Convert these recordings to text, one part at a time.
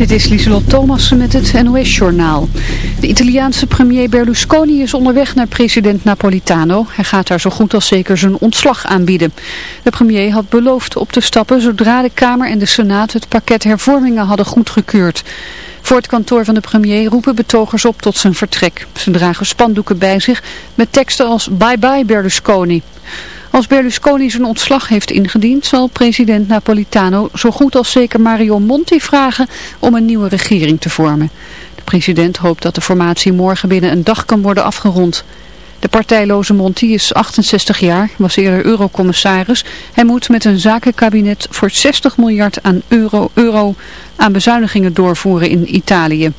Dit is Lieselot Thomassen met het NOS-journaal. De Italiaanse premier Berlusconi is onderweg naar president Napolitano. Hij gaat daar zo goed als zeker zijn ontslag aanbieden. De premier had beloofd op te stappen zodra de Kamer en de Senaat het pakket hervormingen hadden goedgekeurd. Voor het kantoor van de premier roepen betogers op tot zijn vertrek. Ze dragen spandoeken bij zich met teksten als bye bye Berlusconi. Als Berlusconi zijn ontslag heeft ingediend, zal president Napolitano zo goed als zeker Mario Monti vragen om een nieuwe regering te vormen. De president hoopt dat de formatie morgen binnen een dag kan worden afgerond. De partijloze Monti is 68 jaar, was eerder eurocommissaris. Hij moet met een zakenkabinet voor 60 miljard aan euro, euro aan bezuinigingen doorvoeren in Italië.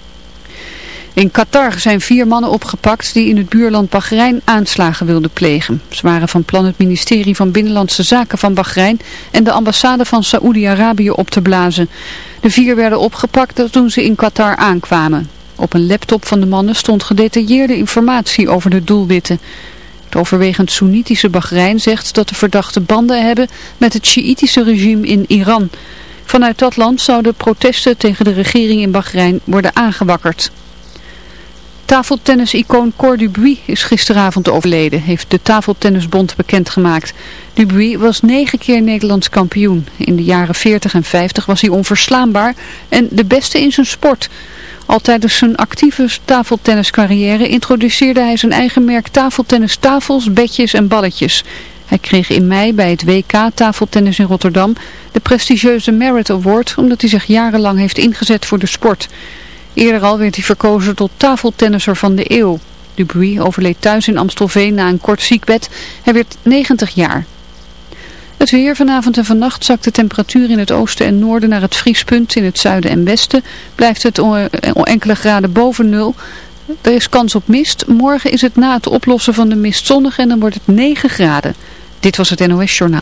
In Qatar zijn vier mannen opgepakt die in het buurland Bahrein aanslagen wilden plegen. Ze waren van plan het ministerie van Binnenlandse Zaken van Bahrein en de ambassade van Saoedi-Arabië op te blazen. De vier werden opgepakt toen ze in Qatar aankwamen. Op een laptop van de mannen stond gedetailleerde informatie over de doelwitten. Het overwegend Soenitische Bahrein zegt dat de verdachten banden hebben met het Sjiitische regime in Iran. Vanuit dat land zouden protesten tegen de regering in Bahrein worden aangewakkerd. Tafeltennis-icoon Cor Dubuis is gisteravond overleden, heeft de Tafeltennisbond bekendgemaakt. Dubuis was negen keer Nederlands kampioen. In de jaren 40 en 50 was hij onverslaanbaar en de beste in zijn sport. Al tijdens zijn actieve tafeltenniscarrière introduceerde hij zijn eigen merk tafeltennis tafels, bedjes en balletjes. Hij kreeg in mei bij het WK tafeltennis in Rotterdam de prestigieuze Merit Award omdat hij zich jarenlang heeft ingezet voor de sport. Eerder al werd hij verkozen tot tafeltennisser van de eeuw. Dubuis overleed thuis in Amstelveen na een kort ziekbed. Hij werd 90 jaar. Het weer vanavond en vannacht zakt de temperatuur in het oosten en noorden naar het vriespunt. In het zuiden en westen blijft het enkele graden boven nul. Er is kans op mist. Morgen is het na het oplossen van de mist zonnig en dan wordt het 9 graden. Dit was het NOS Journaal.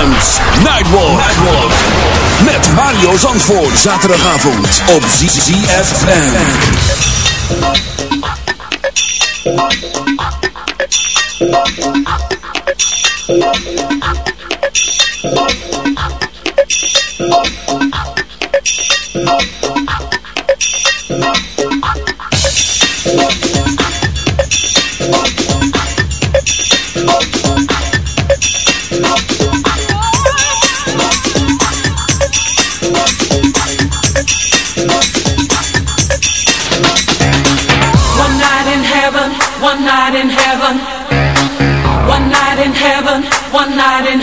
ZFM's Nightwalk. Nightwalk. Met Mario Zandvoort. Zaterdagavond op ZFM. One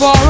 While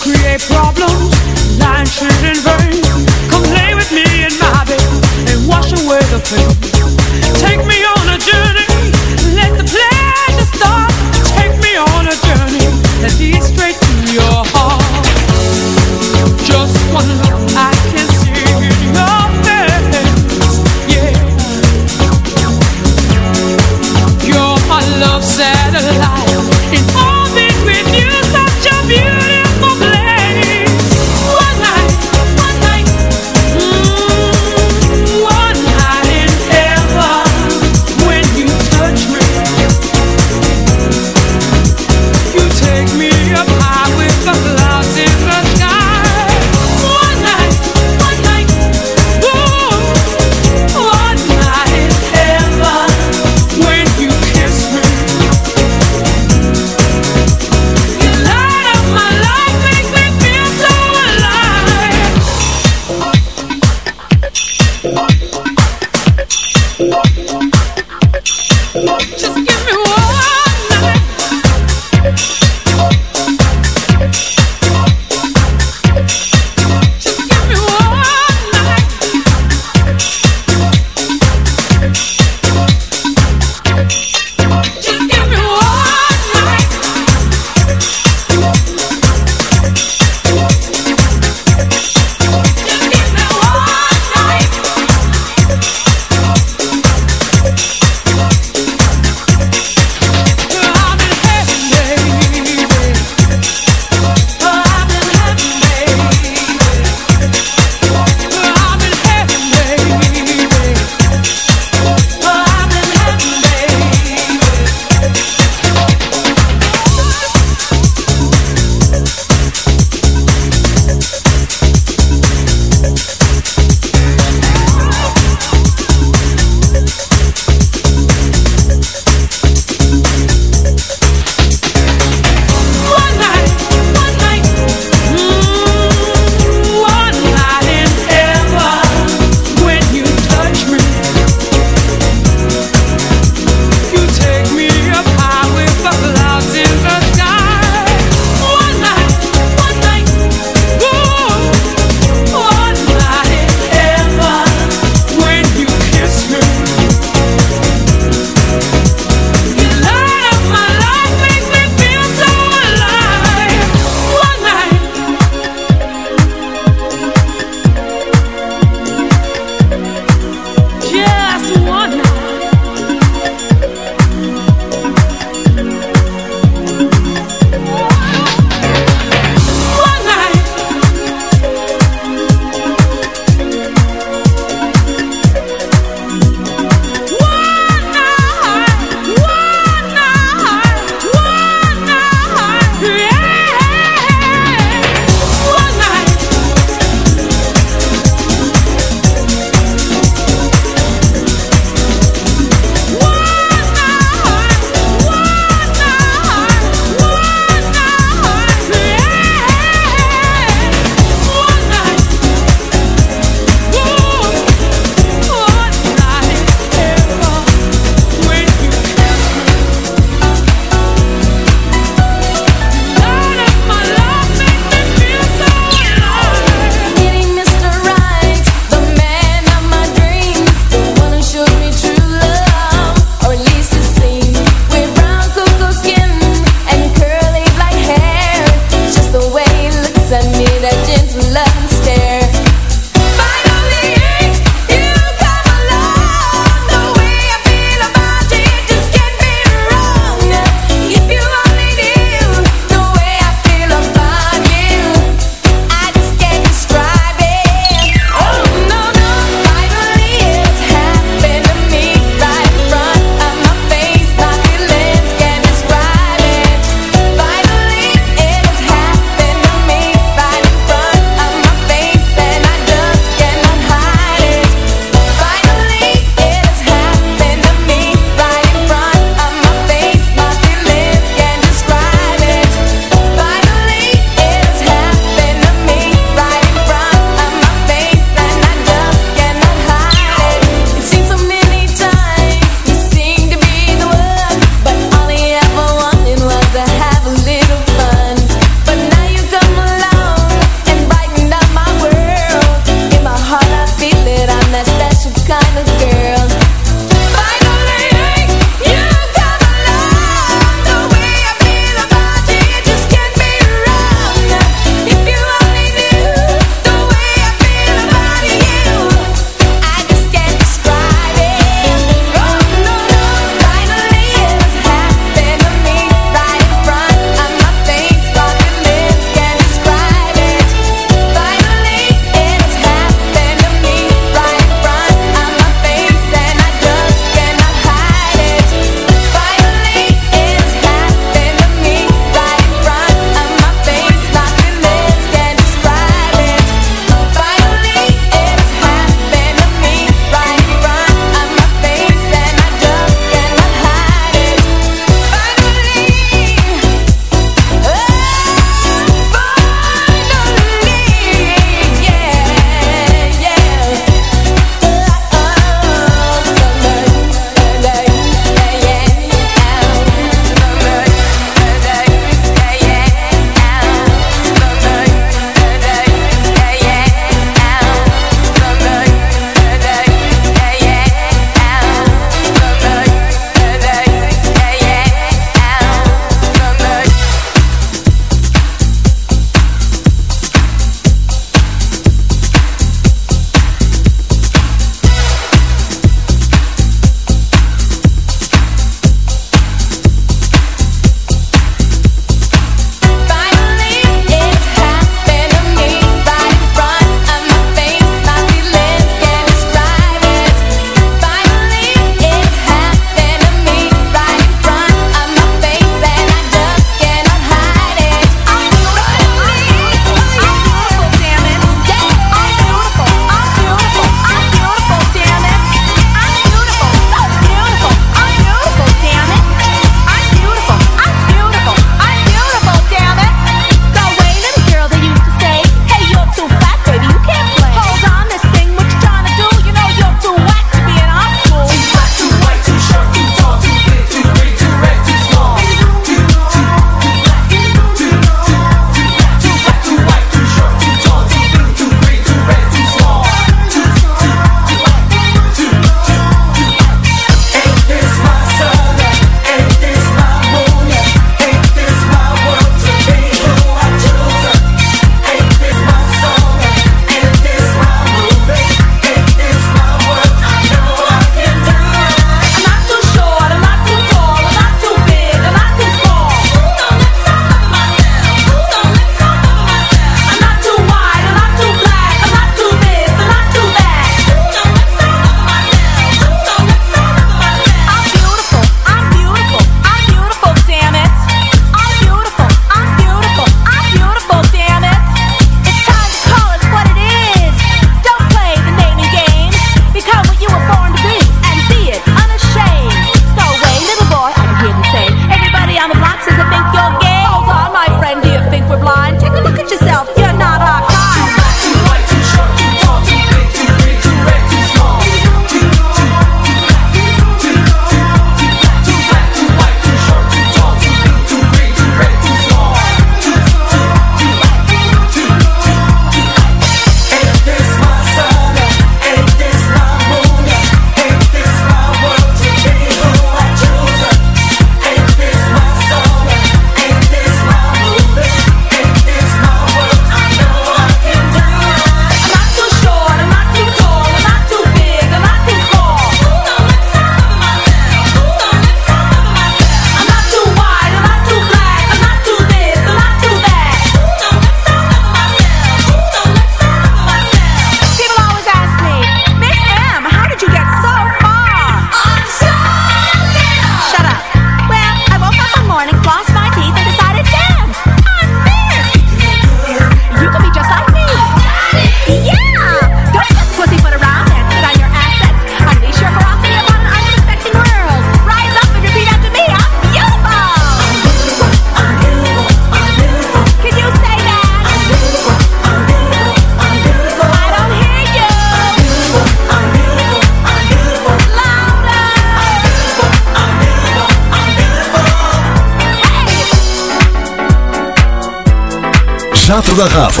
Rafa.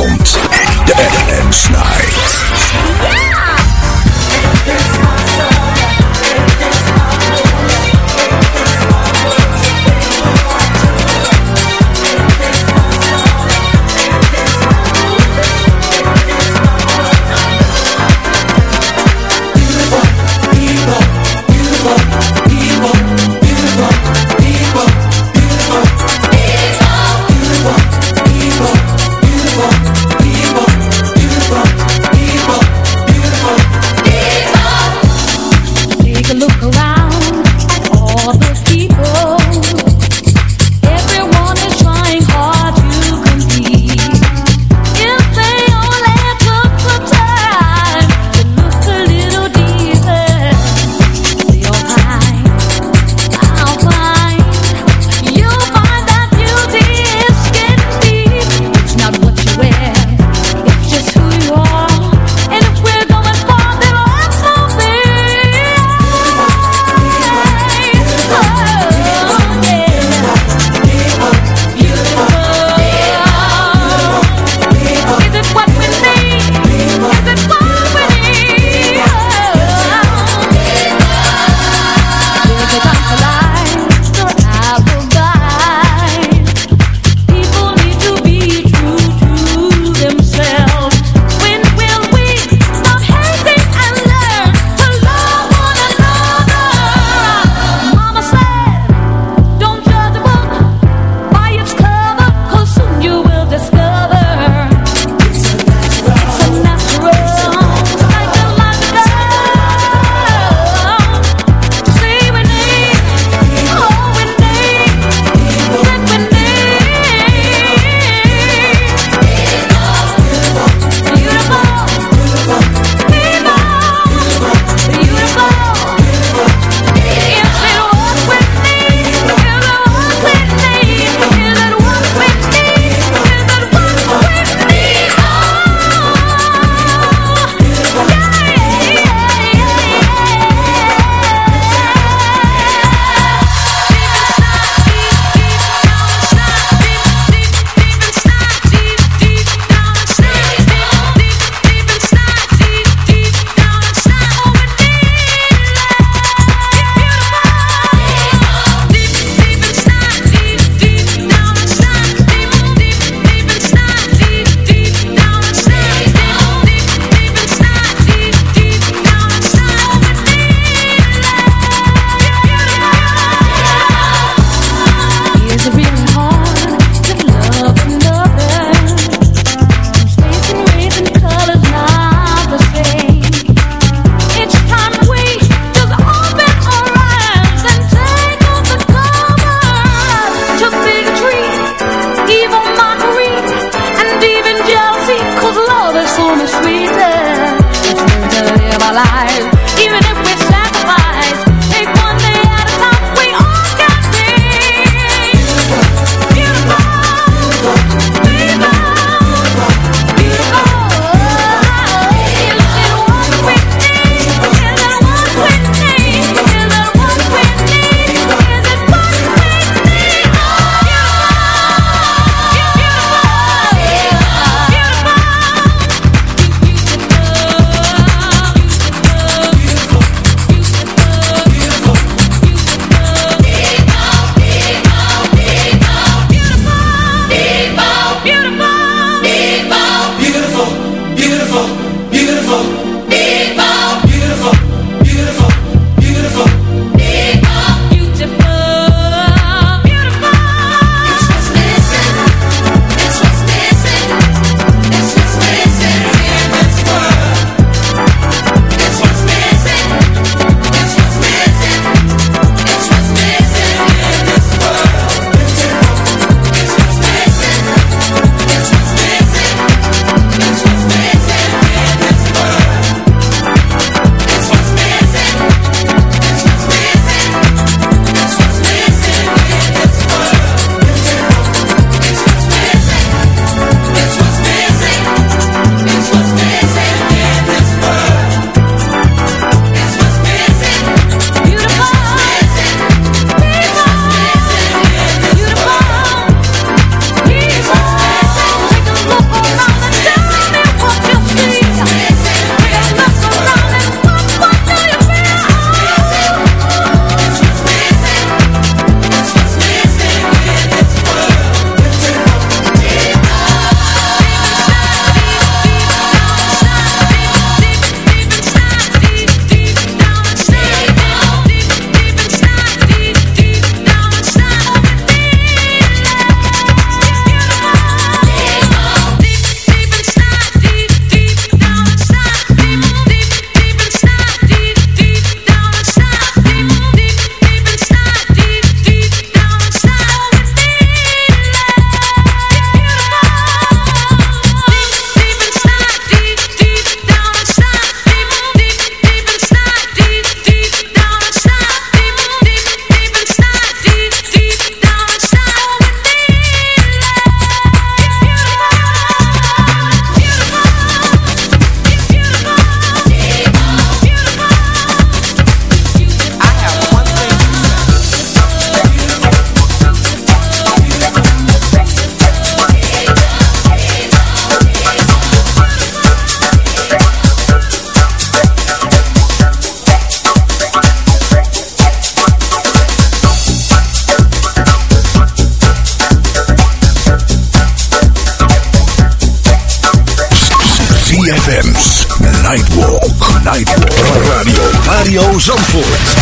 ZFM's Nightwalk. Nightwalk. Radio Mario Zandvoort.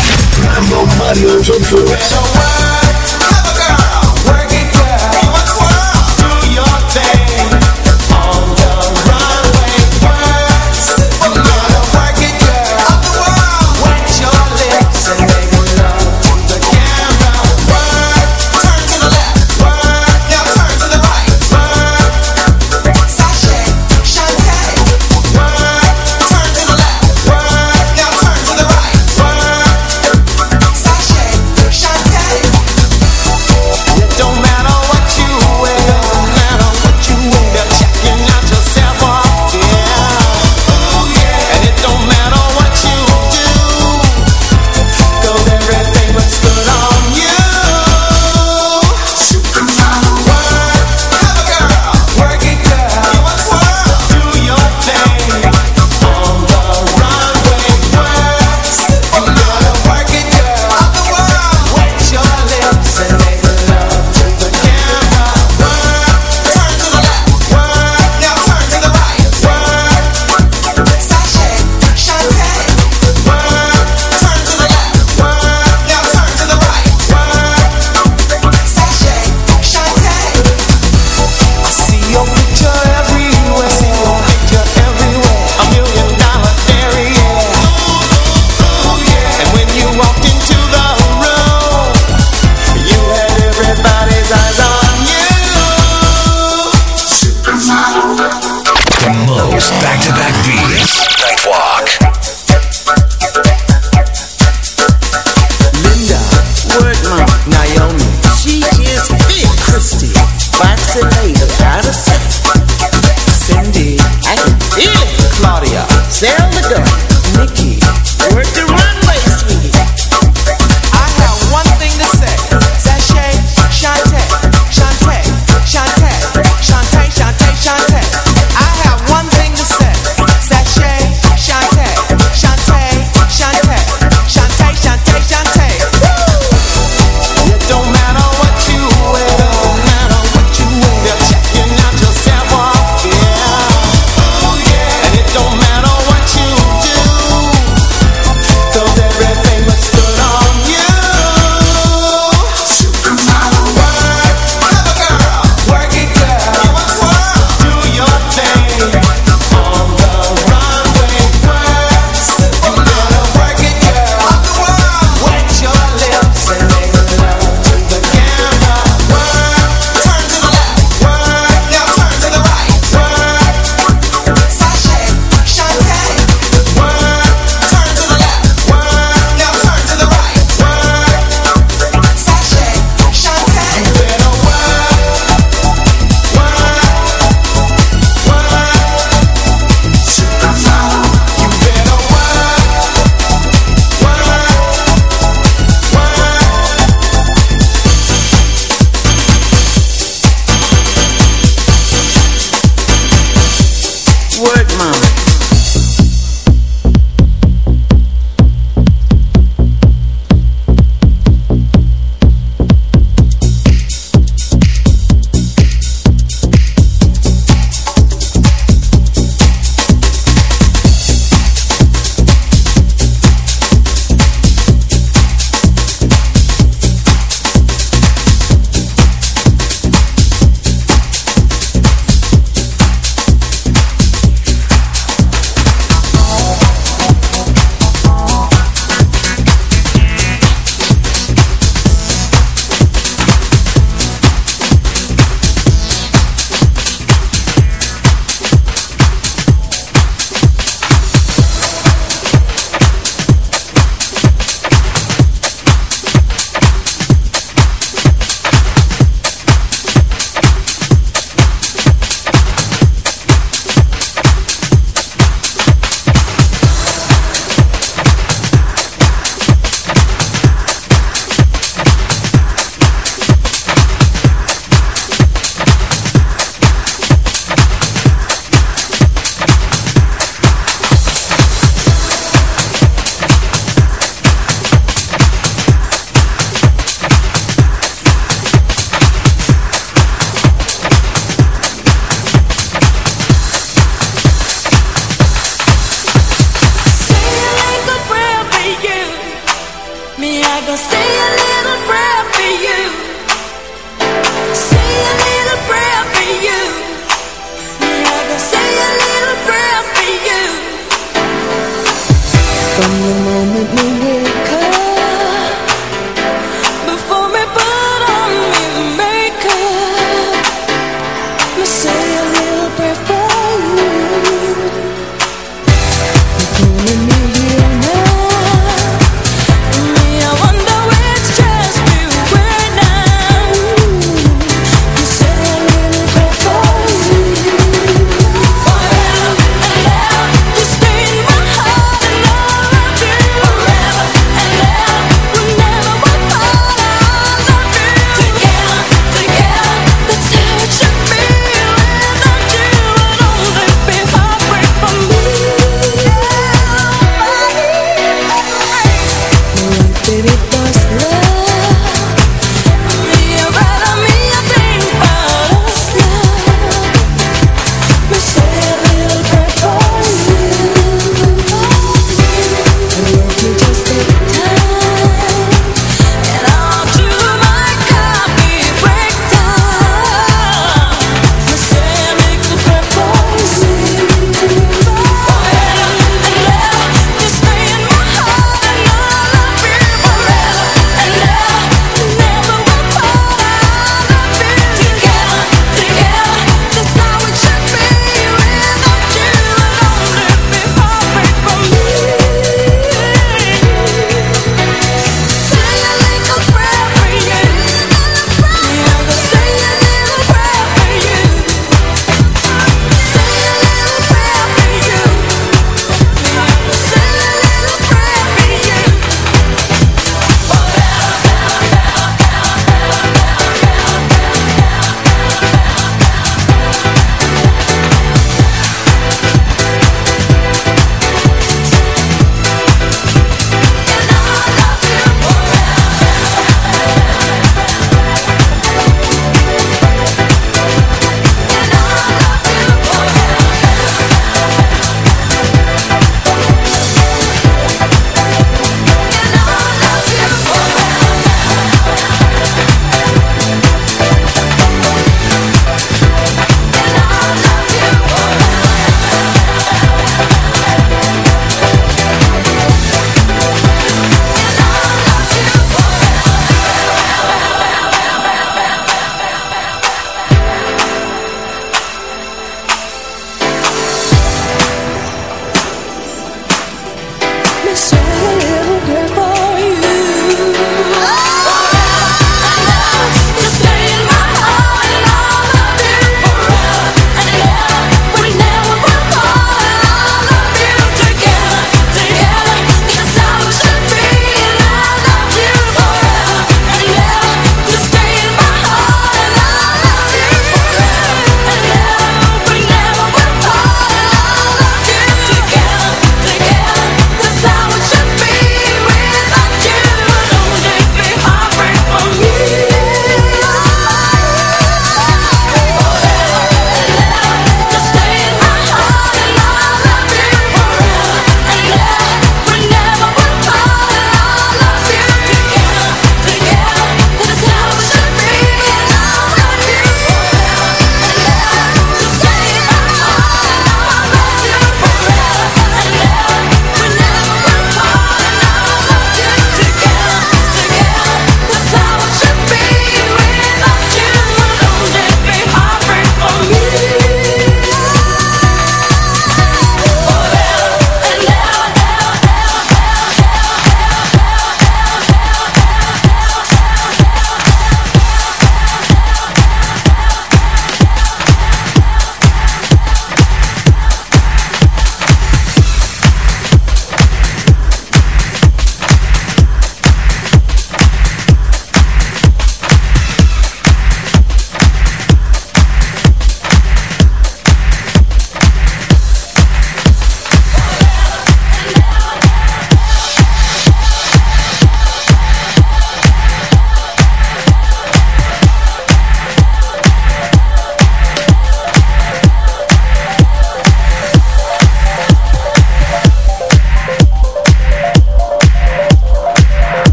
Radio Mario Zandvoort.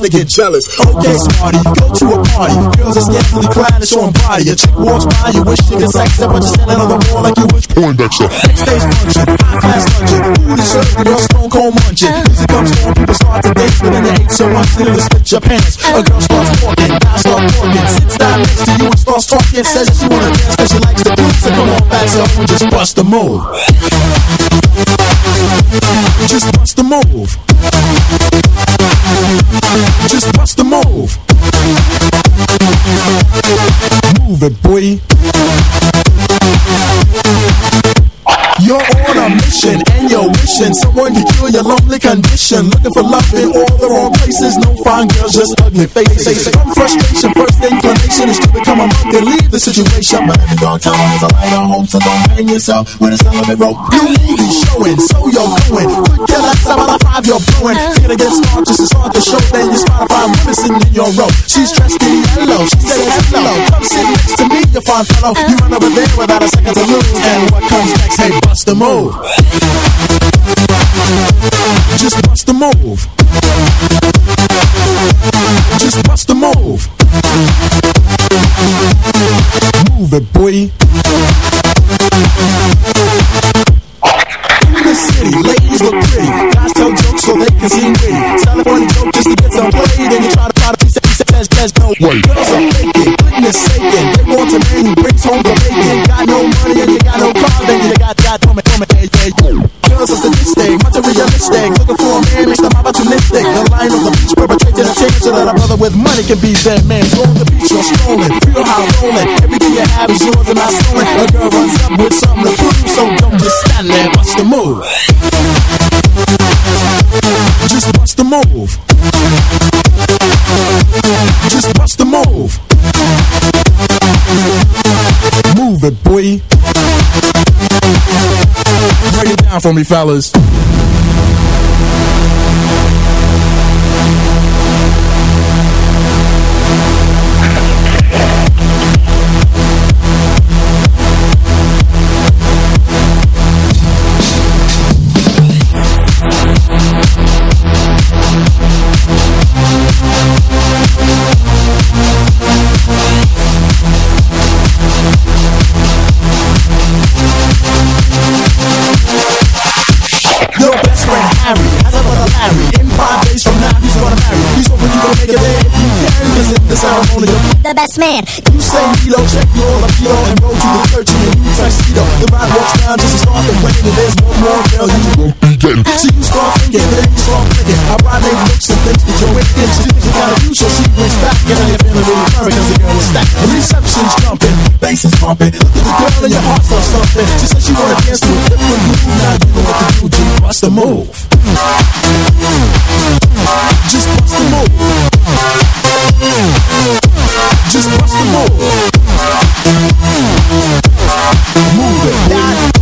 They get jealous. Okay, smarty, go to a party. Girls are scantily clad and showing body. A chick walks by, you wish you could sex her, but you're standing on the wall like you wish Poindexter. Stage function, high class luncheon. Food is served and you're stone cold munching. Music uh. comes on, people start to dance, but then they hate so much that it'll split your pants. A uh. girl starts walking, guys start walking. Sits down next to you and starts talking. Says she wanna dance cause she likes the beat. So come on back, so just bust the move. Just bust the move. Just bust the move. Move it, boy. You're on a mission and you're wishing someone to cure your lonely condition. Looking for love in all the wrong places. No fine girls, just ugly faces. From frustration, first inclination is to become a monk and leave the situation. But every dark time has a light on home, so don't hang yourself when it's time to rope. New movie showing, so you're going. Kill that seven out of five, you're blowing. Get against start, just as hard to show. Then you spot a fine women sitting in your row. She's dressed in yellow, she says hello. Come sit next to me, you fine fellow. You run over there without a second to lose. And what comes next? Hey, bust the move. Just bust the move. Just bust the move. Move it, boy. In the city, ladies look pretty. Guys tell jokes so they can seem witty. Tell a funny joke just to get some play. Then you try to try to piece it, says, says no way. Girls are faking, saking. They want a man who brings home the bacon. Got no money and you got no car, then you got, got, woman, woman, hey, hey, girls are sadistic, materialistic. Looking for a man, makes them opportunistic. The line on the beach perpetrating a change so that a brother with money can be that man. On the beach, you're strolling, feel how rolling. Everything you have is yours and not stolen. A girl runs up with something to prove, so don't just stand there, watch the move. Move boy. Break it down for me, fellas. The best man. You say Nilo, check your libido and roll to the church in a new tuxedo. The ride walks down just to start the wedding, and there's one more girl you won't begin. See you start thinking, then you start thinking. I ride maybe looks and things that you're waiting. She thinks you got a view, so she brings back. And now you're feeling really firm because the girl is stacked. The reception's jumping, bass is pumping. Look at the girl and your heart starts thumping. She says she wanna dance to a different groove. Now you know what to do to bust the move. Just bust the move. Just bust the move. Move it.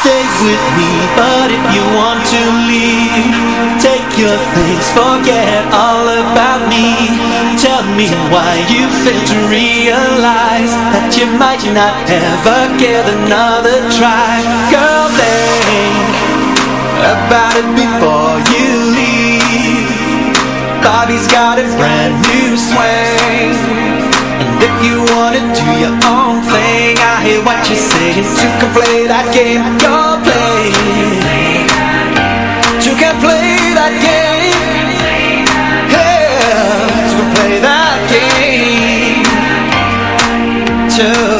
Stay with me, but if you want to leave, take your things, forget all about me. Tell me why you fail to realize that you might not ever get another try. Girl, think about it before you leave. Bobby's got a brand new swing. And if you wanna do your own I hear what you're saying You can play that game you're playing You can play that game Yeah, you can play that game. Too